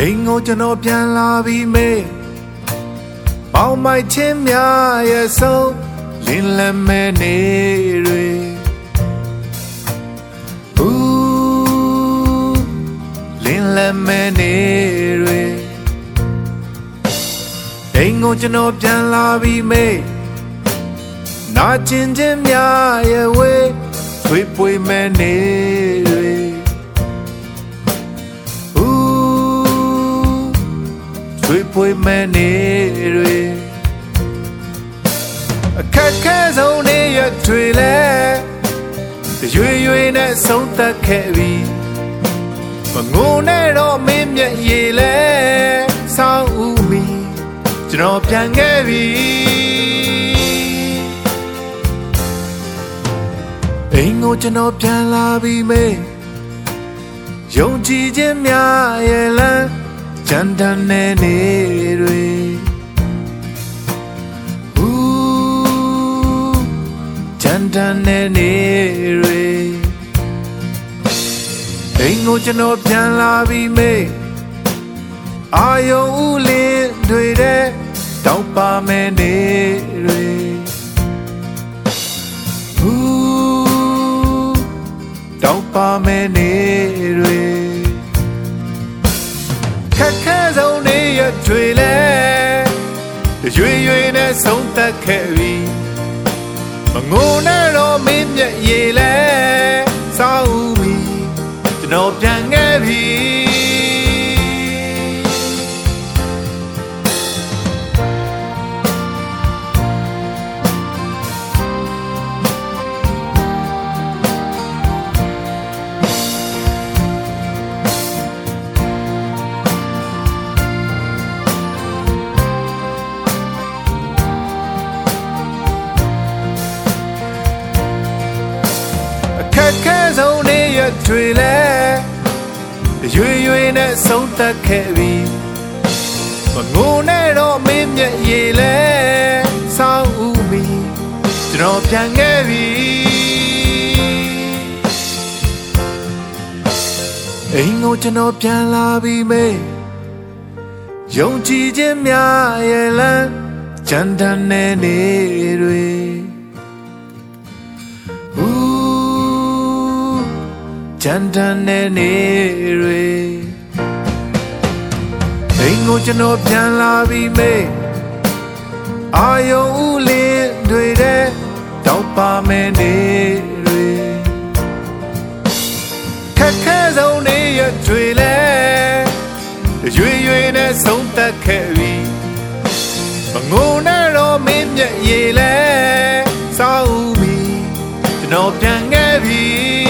အိမ်ကိုကျွန်တော်ပြန်လာပြီးမေးပေါင်းမိုက်ချင်းများရဲ့ဆုံးလင်းလက်မဲနေတွေဦးလင်းလက်မဲနေတွေအိမ်ကိုကျွန်တော်ပြန်လာပြီးမေးနာကျင်ချင်းများရဲ့ဝေးထွေးပွေမဲနေတွေ ထွေးပွေမဲနေတွေအခက်ခဲဆုံးနေရတွေလဲရွေရွေနဲ့ဆုံးသက်ခဲ့ပြီမငုံနဲ့တော့မင်းမျက်ရည်လဲဆောင်းဦးမီကျွန်တော်ပြန်ခဲ့ပြီအိမ်ကိုကျွန်တော်ပြန်လာပြီမေယုံကြည်ခြင်းများရဲ့လမ်း ကြမ်းတမ်းနေနေတွေဦးကြမ်းတမ်းနေနေတွေအိမ်ကိုကျွန်တော်ပြန်လာပြီမေအာယုံဦးလင်းတွေတဲ့တောက်ပါမယ်နေ ဆုံးနေရတွေလဲရွေရွေနဲ့ဆုံးသက်ခဲ့ပြီမငုံနဲ့တော့မင်းမျက်ရည်လဲစောင်းဦးပြီကျွန်တော်ပြန်ခဲ့ပြီ က်ခဲဆုံးနေရတွေလဲရွေရွေနဲ့ဆုံးသက်ခဲ့ပြီမငုံနဲ့တော့မင်းမျက်ရည်လဲစောင်းဦးမီကျွန်တော်ပြန်ခဲ့ပြီအိမ်ကိုကျွန်တော်ပြန်လာပြီမေယုံကြည်ခြင်းများရဲ့လမ်းကြမ်းတမ်းနေနေတွေ ကြမ်းတမ်းနေနေတွေအိမ်ကိုကျွန်တော်ပြန်လာပြီးမေးအာယုံဦးလင်းတွေတဲ့တောက်ပါမယ်နေတွေခက်ခဲဆုံးနေရတွေလဲရွေရွေနဲ့ဆုံးသက်ခဲ့ပြီမငုံနဲ့တော့မင်းမျက်ရည်လဲစောင်းဦးမီကျွန်တော်ပြန်ခဲ့ပြီ